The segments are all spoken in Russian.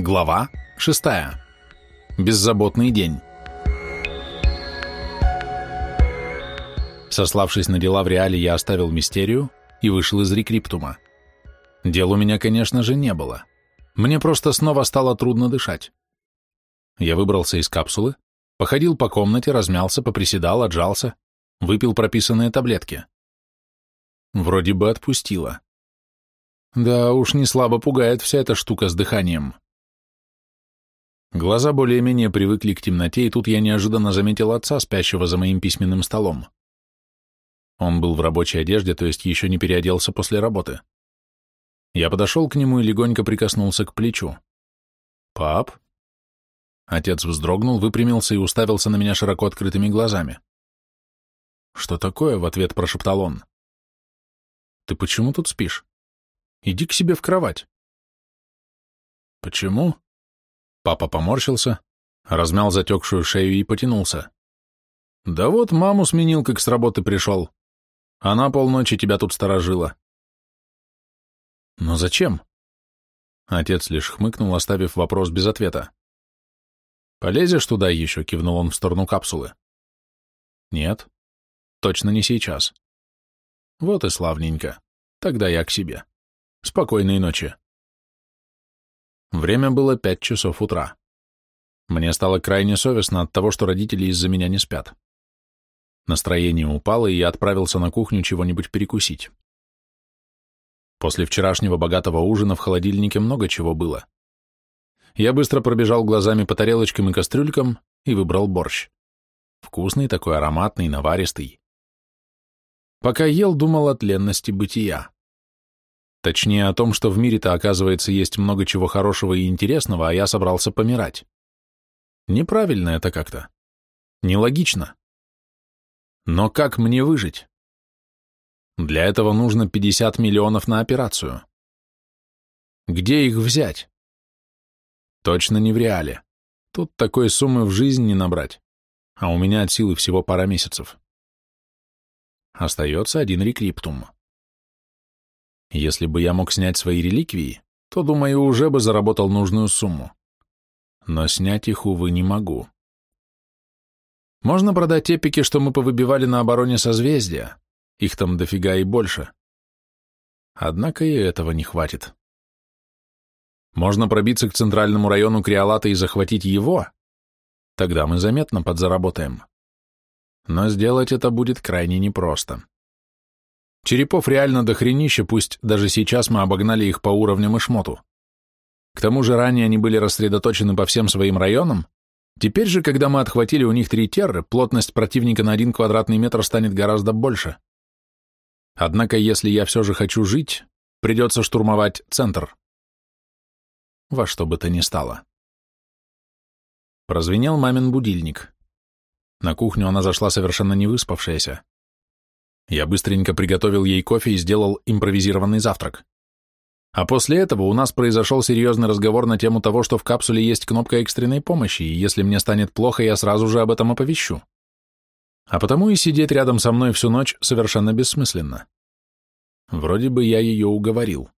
Глава 6. Беззаботный день. Сославшись на дела в реале, я оставил мистерию и вышел из рекриптума. Дел у меня, конечно же, не было. Мне просто снова стало трудно дышать. Я выбрался из капсулы, походил по комнате, размялся, поприседал, отжался, выпил прописанные таблетки. Вроде бы отпустила. Да уж не слабо пугает вся эта штука с дыханием. Глаза более-менее привыкли к темноте, и тут я неожиданно заметил отца, спящего за моим письменным столом. Он был в рабочей одежде, то есть еще не переоделся после работы. Я подошел к нему и легонько прикоснулся к плечу. «Пап?» Отец вздрогнул, выпрямился и уставился на меня широко открытыми глазами. «Что такое?» — в ответ прошептал он. «Ты почему тут спишь? Иди к себе в кровать». «Почему?» Папа поморщился, размял затекшую шею и потянулся. «Да вот маму сменил, как с работы пришел. Она полночи тебя тут сторожила». «Но зачем?» Отец лишь хмыкнул, оставив вопрос без ответа. «Полезешь туда еще?» — кивнул он в сторону капсулы. «Нет, точно не сейчас». «Вот и славненько. Тогда я к себе. Спокойной ночи». Время было пять часов утра. Мне стало крайне совестно от того, что родители из-за меня не спят. Настроение упало, и я отправился на кухню чего-нибудь перекусить. После вчерашнего богатого ужина в холодильнике много чего было. Я быстро пробежал глазами по тарелочкам и кастрюлькам и выбрал борщ. Вкусный такой, ароматный, наваристый. Пока ел, думал о тленности бытия. Точнее, о том, что в мире-то, оказывается, есть много чего хорошего и интересного, а я собрался помирать. Неправильно это как-то. Нелогично. Но как мне выжить? Для этого нужно 50 миллионов на операцию. Где их взять? Точно не в реале. Тут такой суммы в жизнь не набрать. А у меня от силы всего пара месяцев. Остается один рекриптум. Если бы я мог снять свои реликвии, то, думаю, уже бы заработал нужную сумму. Но снять их, увы, не могу. Можно продать эпики, что мы повыбивали на обороне созвездия. Их там дофига и больше. Однако и этого не хватит. Можно пробиться к центральному району Криолата и захватить его. Тогда мы заметно подзаработаем. Но сделать это будет крайне непросто. Черепов реально дохренища, пусть даже сейчас мы обогнали их по уровням и шмоту. К тому же ранее они были рассредоточены по всем своим районам, теперь же, когда мы отхватили у них три терры, плотность противника на один квадратный метр станет гораздо больше. Однако, если я все же хочу жить, придется штурмовать центр. Во что бы то ни стало. Прозвенел мамин будильник. На кухню она зашла совершенно не выспавшаяся. Я быстренько приготовил ей кофе и сделал импровизированный завтрак. А после этого у нас произошел серьезный разговор на тему того, что в капсуле есть кнопка экстренной помощи, и если мне станет плохо, я сразу же об этом оповещу. А потому и сидеть рядом со мной всю ночь совершенно бессмысленно. Вроде бы я ее уговорил.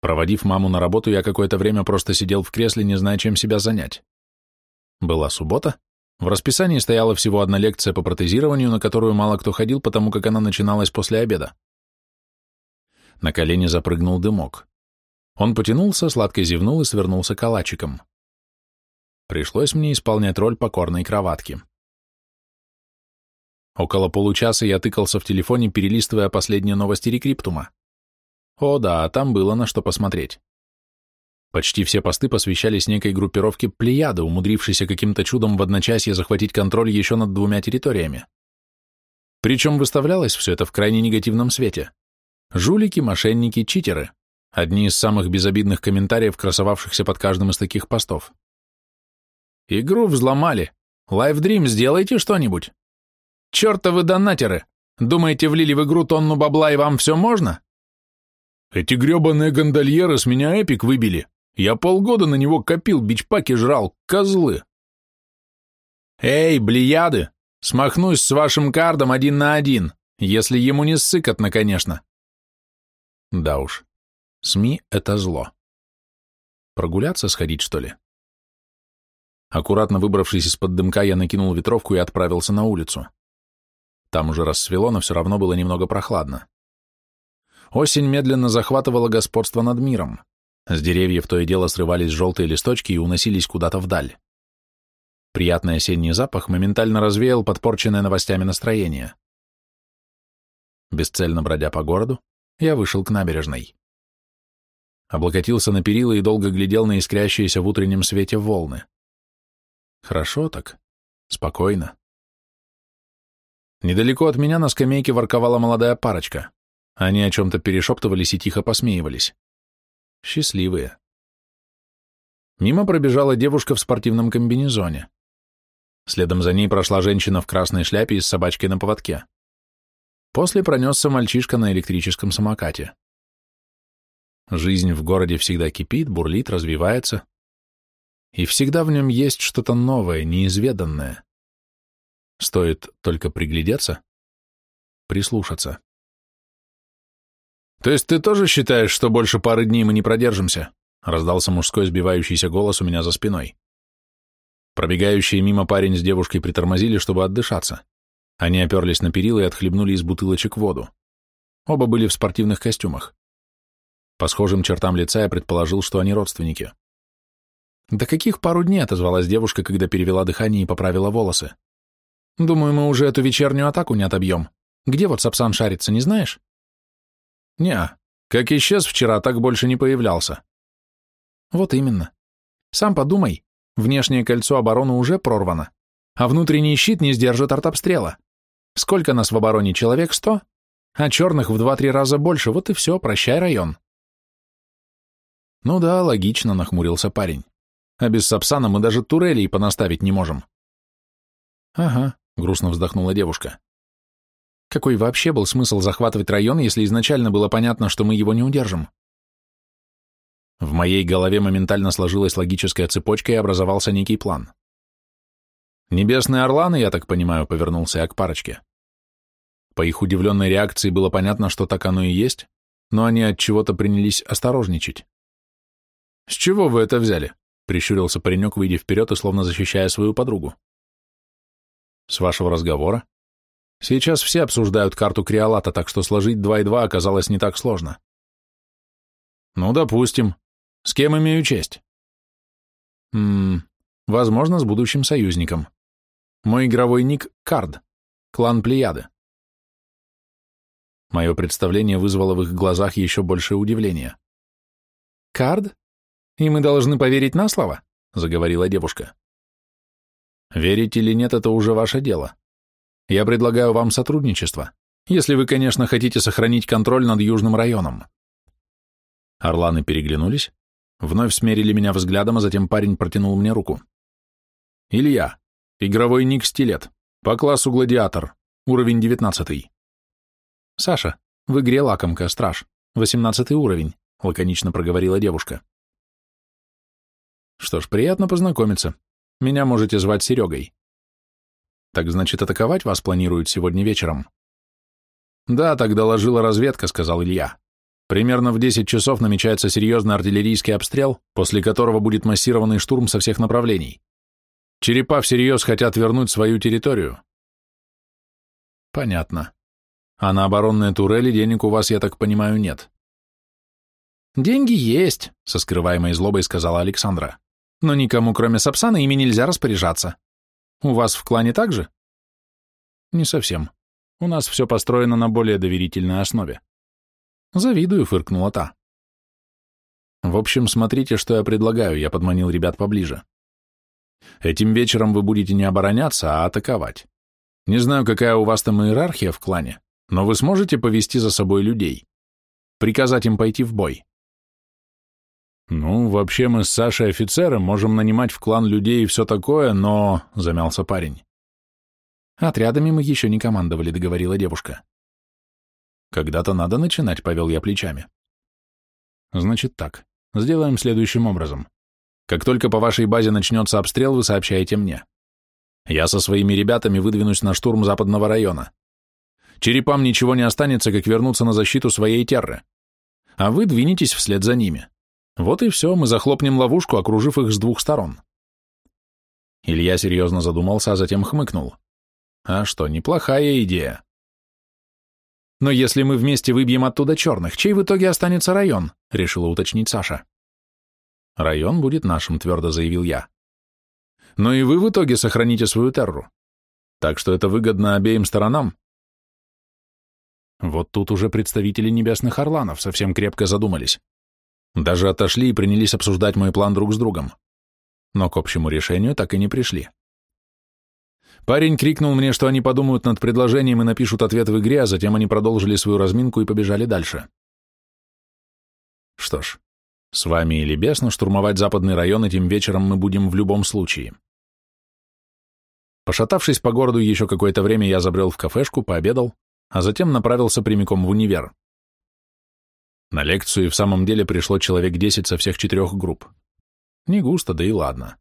Проводив маму на работу, я какое-то время просто сидел в кресле, не зная, чем себя занять. Была суббота, в расписании стояла всего одна лекция по протезированию, на которую мало кто ходил, потому как она начиналась после обеда. На колени запрыгнул дымок. Он потянулся, сладко зевнул и свернулся калачиком. Пришлось мне исполнять роль покорной кроватки. Около получаса я тыкался в телефоне, перелистывая последние новости рекриптума. О да, там было на что посмотреть. Почти все посты посвящались некой группировке Плеяда, умудрившейся каким-то чудом в одночасье захватить контроль еще над двумя территориями. Причем выставлялось все это в крайне негативном свете. Жулики, мошенники, читеры. Одни из самых безобидных комментариев, красовавшихся под каждым из таких постов. «Игру взломали. Dream, сделайте что-нибудь. Чертовы донатеры! Думаете, влили в игру тонну бабла и вам все можно? Эти гребаные гондольеры с меня эпик выбили. Я полгода на него копил, бичпаки жрал, козлы. Эй, блияды, смахнусь с вашим кардом один на один, если ему не ссыкотно, конечно. Да уж, СМИ — это зло. Прогуляться, сходить, что ли? Аккуратно выбравшись из-под дымка, я накинул ветровку и отправился на улицу. Там уже рассвело, но все равно было немного прохладно. Осень медленно захватывала господство над миром. С деревьев то и дело срывались желтые листочки и уносились куда-то вдаль. Приятный осенний запах моментально развеял подпорченное новостями настроение. Бесцельно бродя по городу, я вышел к набережной. Облокотился на перила и долго глядел на искрящиеся в утреннем свете волны. Хорошо так, спокойно. Недалеко от меня на скамейке ворковала молодая парочка. Они о чем-то перешептывались и тихо посмеивались. Счастливые. Мимо пробежала девушка в спортивном комбинезоне. Следом за ней прошла женщина в красной шляпе и с собачкой на поводке. После пронесся мальчишка на электрическом самокате. Жизнь в городе всегда кипит, бурлит, развивается. И всегда в нем есть что-то новое, неизведанное. Стоит только приглядеться, прислушаться. «То есть ты тоже считаешь, что больше пары дней мы не продержимся?» раздался мужской сбивающийся голос у меня за спиной. Пробегающие мимо парень с девушкой притормозили, чтобы отдышаться. Они оперлись на перила и отхлебнули из бутылочек воду. Оба были в спортивных костюмах. По схожим чертам лица я предположил, что они родственники. «Да каких пару дней?» — отозвалась девушка, когда перевела дыхание и поправила волосы. «Думаю, мы уже эту вечернюю атаку не отобьем. Где вот Сапсан шарится, не знаешь?» «Не, как исчез вчера, так больше не появлялся». «Вот именно. Сам подумай, внешнее кольцо обороны уже прорвано, а внутренний щит не сдержит артобстрела. Сколько нас в обороне? Человек сто? А черных в два-три раза больше, вот и все, прощай район». «Ну да, логично», — нахмурился парень. «А без Сапсана мы даже турелей понаставить не можем». «Ага», — грустно вздохнула девушка. Какой вообще был смысл захватывать район, если изначально было понятно, что мы его не удержим? В моей голове моментально сложилась логическая цепочка и образовался некий план. Небесные орланы, я так понимаю, повернулся я к парочке. По их удивленной реакции было понятно, что так оно и есть, но они от чего-то принялись осторожничать. «С чего вы это взяли?» — прищурился паренек, выйдя вперед и словно защищая свою подругу. «С вашего разговора?» Сейчас все обсуждают карту Криолата, так что сложить 2 и 2 оказалось не так сложно. Ну, допустим. С кем имею честь? Ммм, возможно, с будущим союзником. Мой игровой ник — Кард, клан Плеяды. Мое представление вызвало в их глазах еще большее удивление. «Кард? И мы должны поверить на слово?» — заговорила девушка. «Верить или нет, это уже ваше дело. Я предлагаю вам сотрудничество, если вы, конечно, хотите сохранить контроль над Южным районом. Орланы переглянулись, вновь смерили меня взглядом, а затем парень протянул мне руку. Илья, игровой ник «Стилет», по классу «Гладиатор», уровень девятнадцатый. Саша, в игре «Лакомка», «Страж», восемнадцатый уровень, лаконично проговорила девушка. Что ж, приятно познакомиться. Меня можете звать Серегой. Так значит, атаковать вас планируют сегодня вечером? Да, так доложила разведка, сказал Илья. Примерно в 10 часов намечается серьезный артиллерийский обстрел, после которого будет массированный штурм со всех направлений. Черепа всерьез хотят вернуть свою территорию. Понятно. А на оборонные турели денег у вас, я так понимаю, нет. Деньги есть, со скрываемой злобой сказала Александра. Но никому, кроме Сапсана, ими нельзя распоряжаться. У вас в клане так же? Не совсем. У нас все построено на более доверительной основе. Завидую, фыркнула та. В общем, смотрите, что я предлагаю, я подманил ребят поближе. Этим вечером вы будете не обороняться, а атаковать. Не знаю, какая у вас там иерархия в клане, но вы сможете повести за собой людей, приказать им пойти в бой. «Ну, вообще мы с Сашей офицеры, можем нанимать в клан людей и все такое, но...» — замялся парень. «Отрядами мы еще не командовали», — договорила девушка. «Когда-то надо начинать», — повел я плечами. «Значит так, сделаем следующим образом. Как только по вашей базе начнется обстрел, вы сообщаете мне. Я со своими ребятами выдвинусь на штурм западного района. Черепам ничего не останется, как вернуться на защиту своей терры. А вы двинетесь вслед за ними. Вот и все, мы захлопнем ловушку, окружив их с двух сторон. Илья серьезно задумался, а затем хмыкнул. А что, неплохая идея. Но если мы вместе выбьем оттуда черных, чей в итоге останется район? Решила уточнить Саша. Район будет нашим, твердо заявил я. Но и вы в итоге сохраните свою терру. Так что это выгодно обеим сторонам. Вот тут уже представители небесных орланов совсем крепко задумались. Даже отошли и принялись обсуждать мой план друг с другом. Но к общему решению так и не пришли. Парень крикнул мне, что они подумают над предложением и напишут ответ в игре, а затем они продолжили свою разминку и побежали дальше. Что ж, с вами или без, но штурмовать западный район этим вечером мы будем в любом случае. Пошатавшись по городу еще какое-то время, я забрел в кафешку, пообедал, а затем направился прямиком в универ. На лекцию в самом деле пришло человек десять со всех четырех групп. Не густо, да и ладно.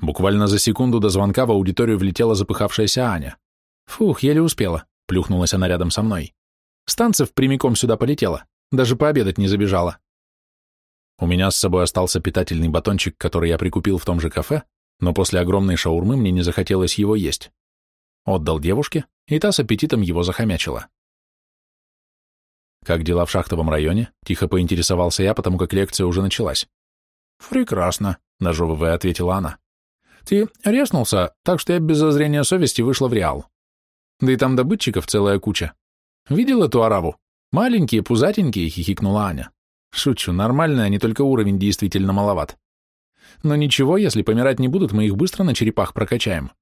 Буквально за секунду до звонка в аудиторию влетела запыхавшаяся Аня. «Фух, еле успела», — плюхнулась она рядом со мной. «Станцев прямиком сюда полетела, даже пообедать не забежала». У меня с собой остался питательный батончик, который я прикупил в том же кафе, но после огромной шаурмы мне не захотелось его есть. Отдал девушке, и та с аппетитом его захомячила. «Как дела в шахтовом районе?» — тихо поинтересовался я, потому как лекция уже началась. «Прекрасно», — нажевывая ответила она. «Ты резнулся, так что я без зазрения совести вышла в Реал. Да и там добытчиков целая куча. Видел эту араву? Маленькие, пузатенькие», — хихикнула Аня. «Шучу, нормальные, они только уровень действительно маловат. Но ничего, если помирать не будут, мы их быстро на черепах прокачаем.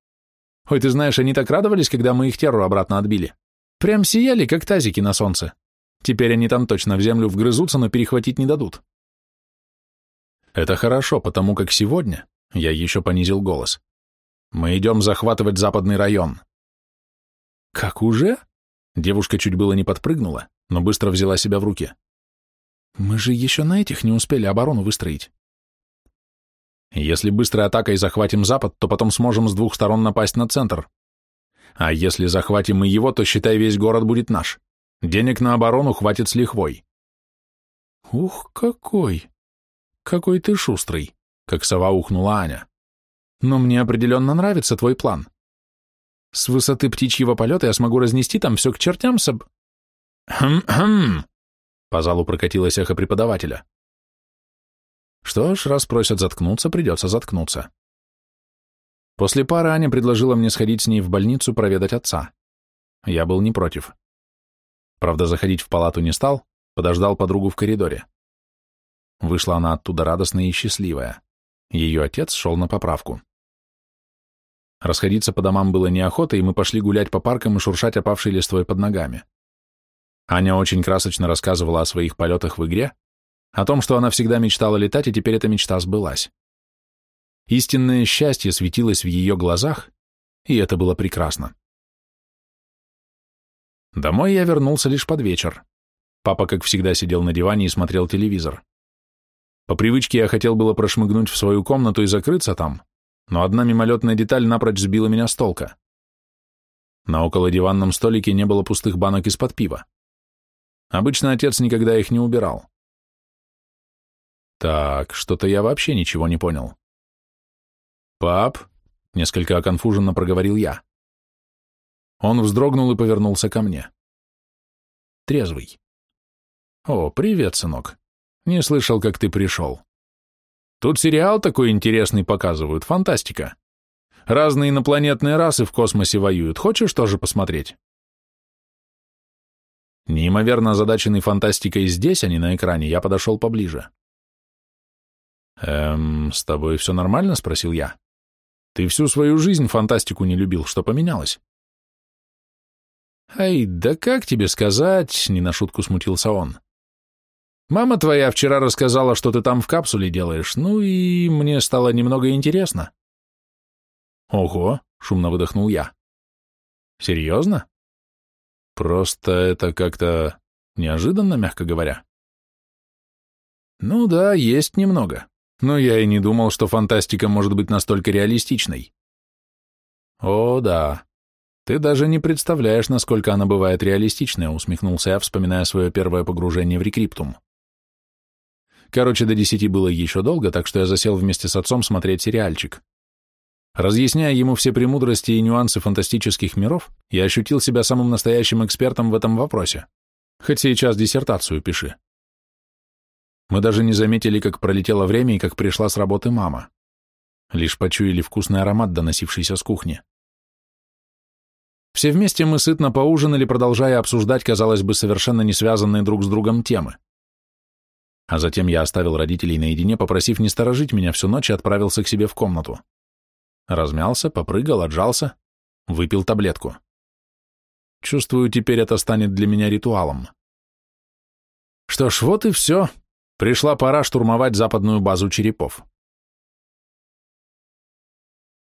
Ой, ты знаешь, они так радовались, когда мы их терру обратно отбили. Прям сияли, как тазики на солнце. Теперь они там точно в землю вгрызутся, но перехватить не дадут. Это хорошо, потому как сегодня, я еще понизил голос, мы идем захватывать западный район. Как уже? Девушка чуть было не подпрыгнула, но быстро взяла себя в руки. Мы же еще на этих не успели оборону выстроить. Если быстрой атакой захватим запад, то потом сможем с двух сторон напасть на центр. А если захватим и его, то, считай, весь город будет наш. Денег на оборону хватит с лихвой. Ух, какой! Какой ты шустрый, как сова ухнула Аня. Но мне определенно нравится твой план. С высоты птичьего полета я смогу разнести там все к чертям соб... Хм-хм! По залу прокатилось эхо преподавателя. Что ж, раз просят заткнуться, придется заткнуться. После пары Аня предложила мне сходить с ней в больницу проведать отца. Я был не против. Правда, заходить в палату не стал, подождал подругу в коридоре. Вышла она оттуда радостная и счастливая. Ее отец шел на поправку. Расходиться по домам было неохота, и мы пошли гулять по паркам и шуршать опавшей листвой под ногами. Аня очень красочно рассказывала о своих полетах в игре, о том, что она всегда мечтала летать, и теперь эта мечта сбылась. Истинное счастье светилось в ее глазах, и это было прекрасно. Домой я вернулся лишь под вечер. Папа, как всегда, сидел на диване и смотрел телевизор. По привычке я хотел было прошмыгнуть в свою комнату и закрыться там, но одна мимолетная деталь напрочь сбила меня с толка. На околодиванном столике не было пустых банок из-под пива. Обычно отец никогда их не убирал. Так, что-то я вообще ничего не понял. «Пап», — несколько оконфуженно проговорил я. Он вздрогнул и повернулся ко мне. Трезвый. «О, привет, сынок. Не слышал, как ты пришел. Тут сериал такой интересный показывают, фантастика. Разные инопланетные расы в космосе воюют. Хочешь тоже посмотреть?» Неимоверно озадаченный фантастикой здесь, а не на экране, я подошел поближе. «Эм, с тобой все нормально?» — спросил я. «Ты всю свою жизнь фантастику не любил. Что поменялось?» «Ай, да как тебе сказать?» — не на шутку смутился он. «Мама твоя вчера рассказала, что ты там в капсуле делаешь, ну и мне стало немного интересно». «Ого!» — шумно выдохнул я. «Серьезно?» «Просто это как-то неожиданно, мягко говоря». «Ну да, есть немного но я и не думал, что фантастика может быть настолько реалистичной. О, да. Ты даже не представляешь, насколько она бывает реалистичная, усмехнулся я, вспоминая свое первое погружение в рекриптум. Короче, до десяти было еще долго, так что я засел вместе с отцом смотреть сериальчик. Разъясняя ему все премудрости и нюансы фантастических миров, я ощутил себя самым настоящим экспертом в этом вопросе. Хоть сейчас диссертацию пиши. Мы даже не заметили, как пролетело время и как пришла с работы мама. Лишь почуяли вкусный аромат, доносившийся с кухни. Все вместе мы сытно поужинали, продолжая обсуждать, казалось бы, совершенно не связанные друг с другом темы. А затем я оставил родителей наедине, попросив не сторожить меня всю ночь и отправился к себе в комнату. Размялся, попрыгал, отжался, выпил таблетку. Чувствую, теперь это станет для меня ритуалом. Что ж, вот и все. Пришла пора штурмовать западную базу черепов.